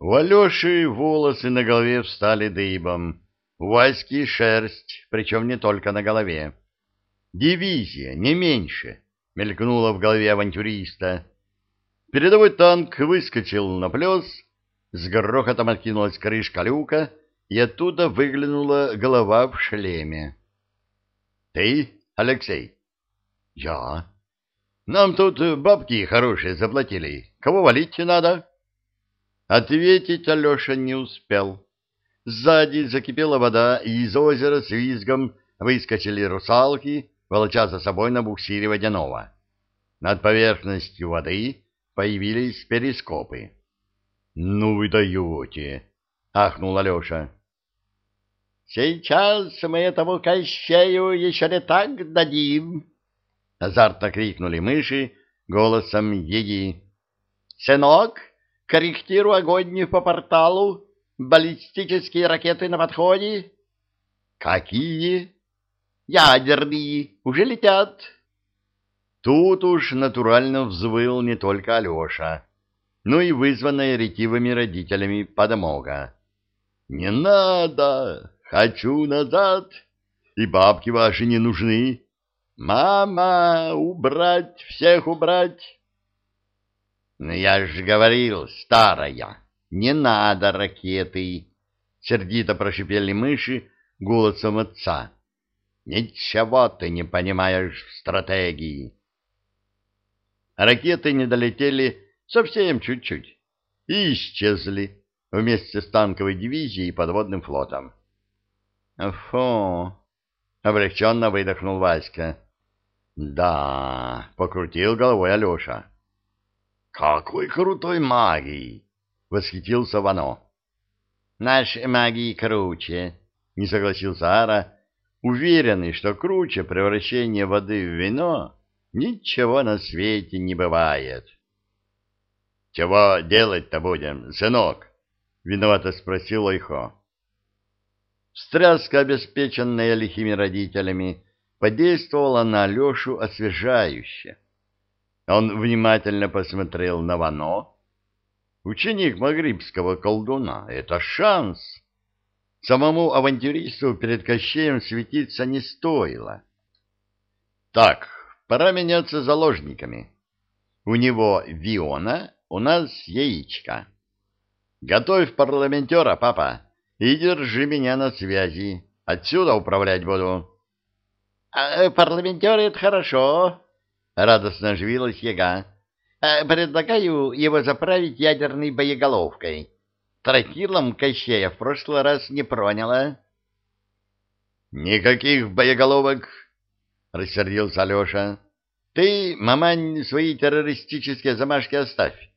У Алеши волосы на голове встали дыбом, у Васьки шерсть, причем не только на голове. Дивизия, не меньше, мелькнула в голове авантюриста. Передовой танк выскочил на плес, с грохотом откинулась крышка люка, и оттуда выглянула голова в шлеме. — Ты, Алексей? — Я. — Нам тут бабки хорошие заплатили. Кого валить надо? Ответить Алеша не успел. Сзади закипела вода, и из озера с визгом выскочили русалки, волоча за собой на буксире водяного. Над поверхностью воды появились перископы. — Ну вы даете! — ахнул Алеша. — Сейчас мы этому Кощею еще не так дадим! — азартно крикнули мыши голосом Еги. — Сынок, корректируй огонь по порталу, баллистические ракеты на подходе. — Какие? — Ядерные, уже летят. — Тут уж натурально взвыл не только Алеша, но и вызванная ретивыми родителями подмога. «Не надо! Хочу назад! И бабки ваши не нужны! Мама, убрать, всех убрать!» «Ну я же говорил, старая, не надо ракеты!» Сердито прошипели мыши голосом отца. «Ничего ты не понимаешь в стратегии!» Ракеты не долетели совсем чуть-чуть и исчезли вместе с танковой дивизией и подводным флотом. «Фу!» — облегченно выдохнул Васька. «Да!» — покрутил головой Алеша. «Какой крутой магии!» — восхитился Вано. «Наши магии круче!» — не согласился Ара, уверенный, что круче превращение воды в вино Ничего на свете не бывает. — Чего делать-то будем, сынок? — виновато спросил Ойхо. Встряска, обеспеченная лихими родителями, подействовала на Алешу освежающе. Он внимательно посмотрел на Вано. Ученик магрибского колдуна — это шанс. Самому авантюристу перед Кощеем светиться не стоило. — Так, Пора меняться заложниками. У него Виона, у нас яичко. Готовь парламентера, папа, и держи меня на связи. Отсюда управлять буду. А, э, парламентер — это хорошо, — радостно оживилась яга. А, предлагаю его заправить ядерной боеголовкой. Тротилом Кощея в прошлый раз не проняло. — Никаких боеголовок, — рассердился Алеша. — Ты, мамань, свои террористические замашки оставь.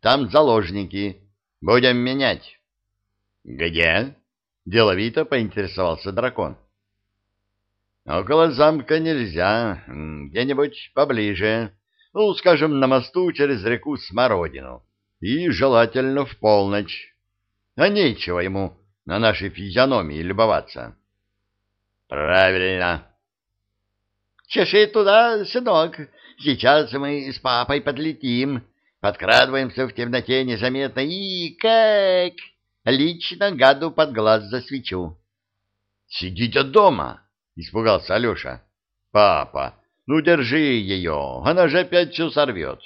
Там заложники. Будем менять. — Где? — деловито поинтересовался дракон. — Около замка нельзя. Где-нибудь поближе. Ну, скажем, на мосту через реку Смородину. И желательно в полночь. А нечего ему на нашей физиономии любоваться. — Правильно, Чеши туда, сынок. Сейчас мы с папой подлетим, подкрадываемся в темноте незаметно и как... Лично гаду под глаз засвечу. — Сидите дома, — испугался Алеша. — Папа, ну держи ее, она же опять все сорвет.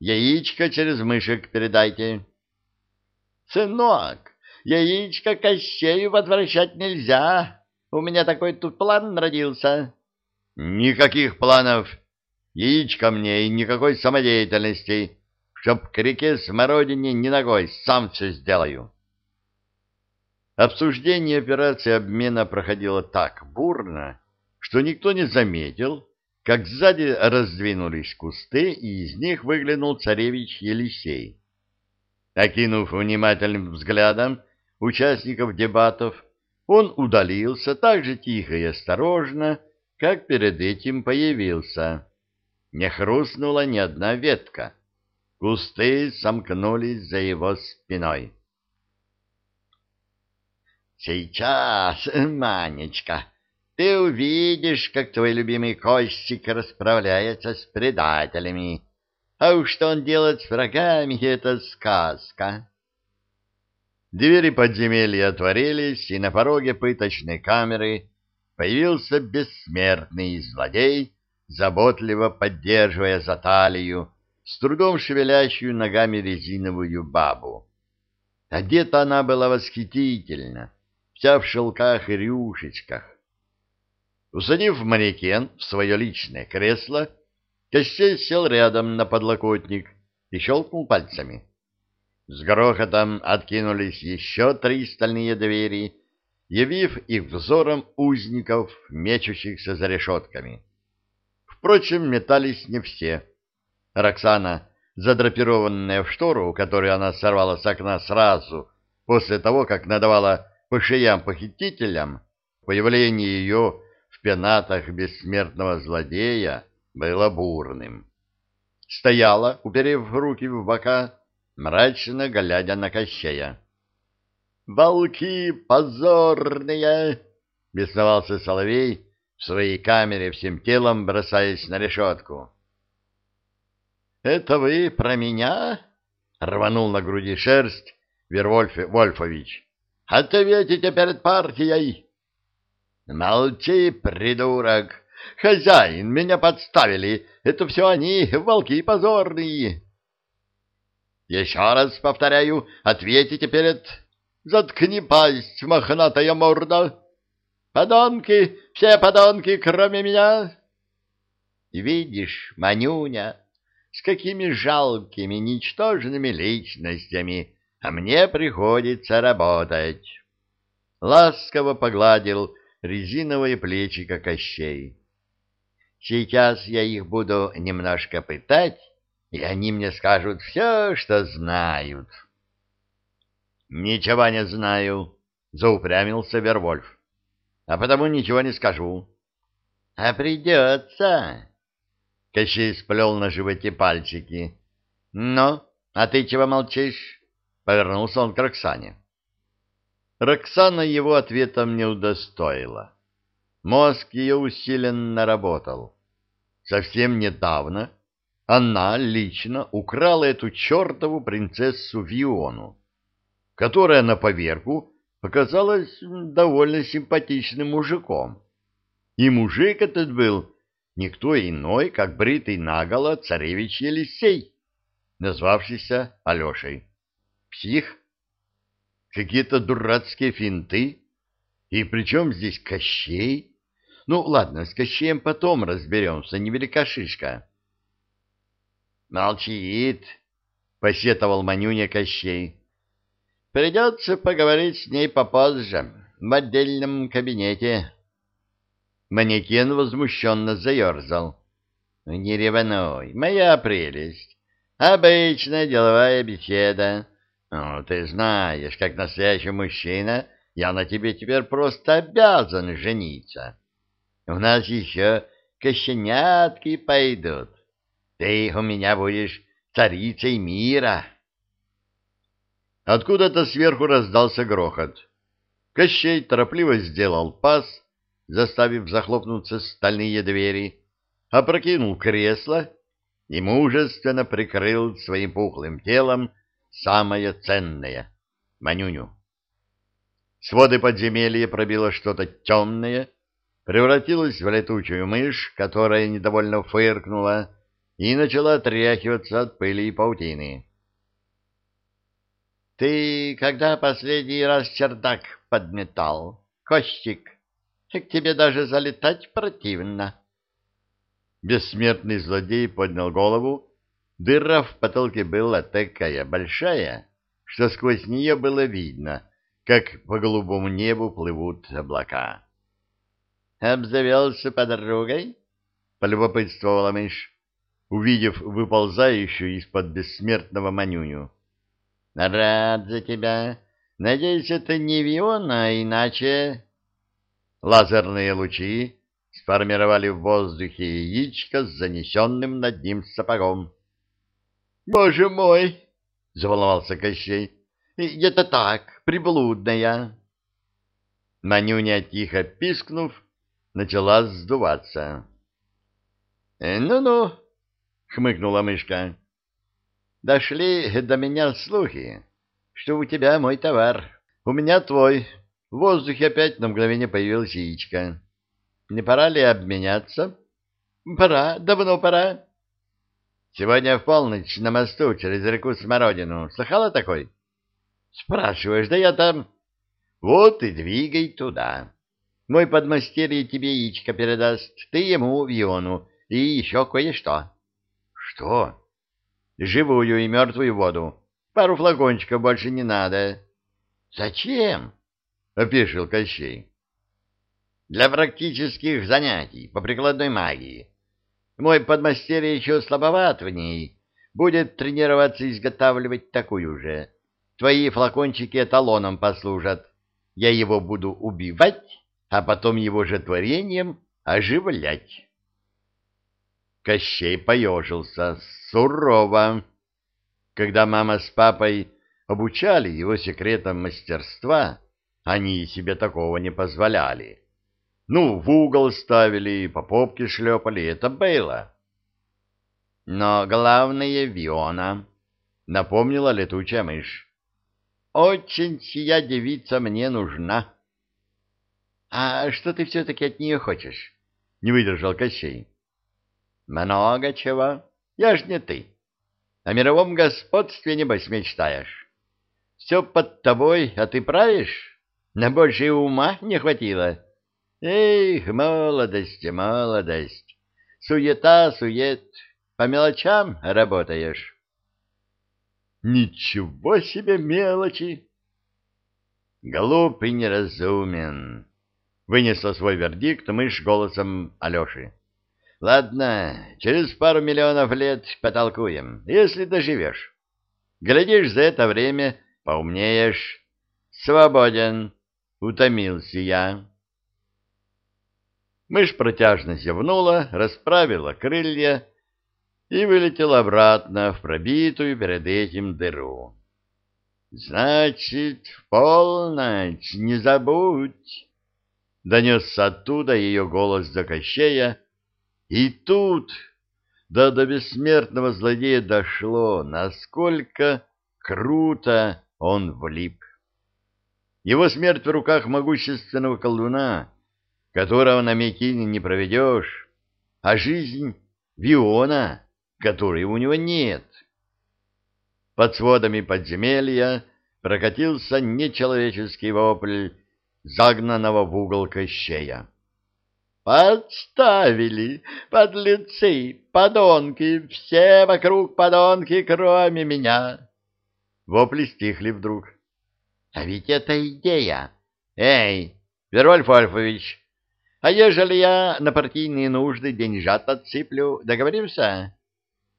Яичко через мышек передайте. — Сынок, яичко Кощею возвращать нельзя. У меня такой тут план родился. Никаких планов. Яичко мне и никакой самодеятельности. Чтоб к реке Смородине ни ногой, сам все сделаю. Обсуждение операции обмена проходило так бурно, что никто не заметил, как сзади раздвинулись кусты, и из них выглянул царевич Елисей. Окинув внимательным взглядом участников дебатов, он удалился так же тихо и осторожно, как перед этим появился. Не хрустнула ни одна ветка. Кусты сомкнулись за его спиной. «Сейчас, Манечка, ты увидишь, как твой любимый Костик расправляется с предателями. А уж что он делает с врагами, это сказка». Двери подземелья отворились, и на пороге пыточной камеры появился бессмертный злодей, заботливо поддерживая за талию с трудом шевелящую ногами резиновую бабу. Одета она была восхитительно, вся в шелках и рюшечках. Усадив манекен в свое личное кресло, Кощей сел рядом на подлокотник и щелкнул пальцами. С грохотом откинулись еще три стальные двери, явив их взором узников, мечущихся за решетками. Впрочем, метались не все. Роксана, задрапированная в штору, которую она сорвала с окна сразу после того, как надавала по шеям похитителям, появление ее в пенатах бессмертного злодея было бурным. Стояла, уперев руки в бока, мрачно глядя на Кощея. «Волки позорные!» — бесновался Соловей в своей камере всем телом, бросаясь на решетку. «Это вы про меня?» — рванул на груди шерсть Вервольф Вольфович. «Ответите перед партией!» «Молчи, придурок! Хозяин, меня подставили! Это все они, волки позорные!» «Еще раз повторяю, ответите перед...» «Заткни пасть, мохнатая морда!» «Подонки! Все подонки, кроме меня!» «Видишь, Манюня, с какими жалкими, ничтожными личностями, а мне приходится работать. Ласково погладил резиновые плечика Кощей. Сейчас я их буду немножко пытать, и они мне скажут все, что знают. — Ничего не знаю, — заупрямился Вервольф, — а потому ничего не скажу. — А придется. Кощей сплел на животе пальчики. — Ну, а ты чего молчишь? — повернулся он к Роксане. Роксана его ответом не удостоила. Мозг ее усиленно работал. Совсем недавно она лично украла эту чертову принцессу Виону, которая на поверку показалась довольно симпатичным мужиком. И мужик этот был никто иной, как бритый наголо царевич Елисей, назвавшийся Алешей. Псих? Какие-то дурацкие финты? И при чем здесь Кощей? Ну, ладно, с Кощеем потом разберемся, невелика шишка. Молчит, посетовал Манюня Кощей. Придется поговорить с ней попозже, в отдельном кабинете. Манекен возмущенно заерзал. — Не ревнуй, моя прелесть. Обычная деловая беседа. Ну, ты знаешь, как настоящий мужчина, я на тебе теперь просто обязан жениться. У нас еще кощенятки пойдут. Ты у меня будешь царицей мира. Откуда-то сверху раздался грохот. Кощей торопливо сделал пас, заставив захлопнуться стальные двери, опрокинул кресло и мужественно прикрыл своим пухлым телом самое ценное — Манюню. Своды подземелья пробило что-то темное, превратилось в летучую мышь, которая недовольно фыркнула и начала отряхиваться от пыли и паутины. — Ты когда последний раз чердак подметал, Костик? К тебе даже залетать противно. Бессмертный злодей поднял голову. Дыра в потолке была такая большая, что сквозь нее было видно, как по голубому небу плывут облака. — Обзавелся подругой? — полюбопытствовала мышь увидев выползающую из-под бессмертного манюню. — Рад за тебя. Надеюсь, это не Виона, а иначе... Лазерные лучи сформировали в воздухе яичко с занесенным над ним сапогом. — Боже мой! — заволновался Кощей. — Это так, приблудная. Манюня, тихо пискнув, начала сдуваться. «Ну — Ну-ну, хмыкнула мышка. Дошли до меня слухи. что у тебя мой товар, у меня твой. В воздухе опять на мгновение появилась яичко. Не пора ли обменяться? Пора, давно пора. Сегодня в полночь на мосту через реку Смородину. Слыхала такой? Спрашиваешь, да я там... Вот и двигай туда. Мой подмастерье тебе яичко передаст, ты ему Виону и еще кое-что. Что? Живую и мертвую воду. Пару флакончиков больше не надо. Зачем? Опешил Кощей. Для практических занятий по прикладной магии. Мой подмастерье еще слабоват в ней. Будет тренироваться изготавливать такую же. Твои флакончики эталоном послужат. Я его буду убивать а потом его же творением оживлять. Кощей поежился сурово. Когда мама с папой обучали его секретам мастерства, они себе такого не позволяли. Ну, в угол ставили, по попке шлепали, это было. Но главное — Виона, — напомнила летучая мышь. Очень сия девица мне нужна. А что ты все-таки от нее хочешь? Не выдержал Кощей. Много чего. Я ж не ты. О мировом господстве, небось, мечтаешь. Все под тобой, а ты правишь? На больше ума не хватило. Эх, молодость, молодость. Суета, сует. По мелочам работаешь. Ничего себе мелочи! Глуп и неразумен. Вынесла свой вердикт мышь голосом Алеши. Ладно, через пару миллионов лет потолкуем, если доживешь. Глядишь, за это время поумнеешь. Свободен, утомился я. Мышь протяжно зевнула, расправила крылья и вылетела обратно в пробитую перед этим дыру. «Значит, в полночь не забудь!» Донесся оттуда ее голос за Кощея, и тут да до бессмертного злодея дошло, насколько круто он влип. Его смерть в руках могущественного колдуна, которого на Мекине не проведешь, а жизнь Виона, которой у него нет. Под сводами подземелья прокатился нечеловеческий вопль загнанного в угол Кощея. «Подставили, подлецы, подонки, все вокруг подонки, кроме меня!» Вопли стихли вдруг. «А ведь это идея! Эй, Вервольф Ольфович, а ежели я на партийные нужды деньжат отсыплю, договоримся?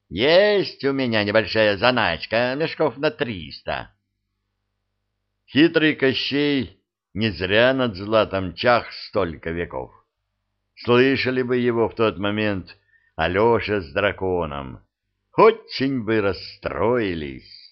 Есть у меня небольшая заначка, мешков на триста». Хитрый Кощей не зря над златом чах столько веков. Слышали бы его в тот момент Алеша с драконом. Очень бы расстроились.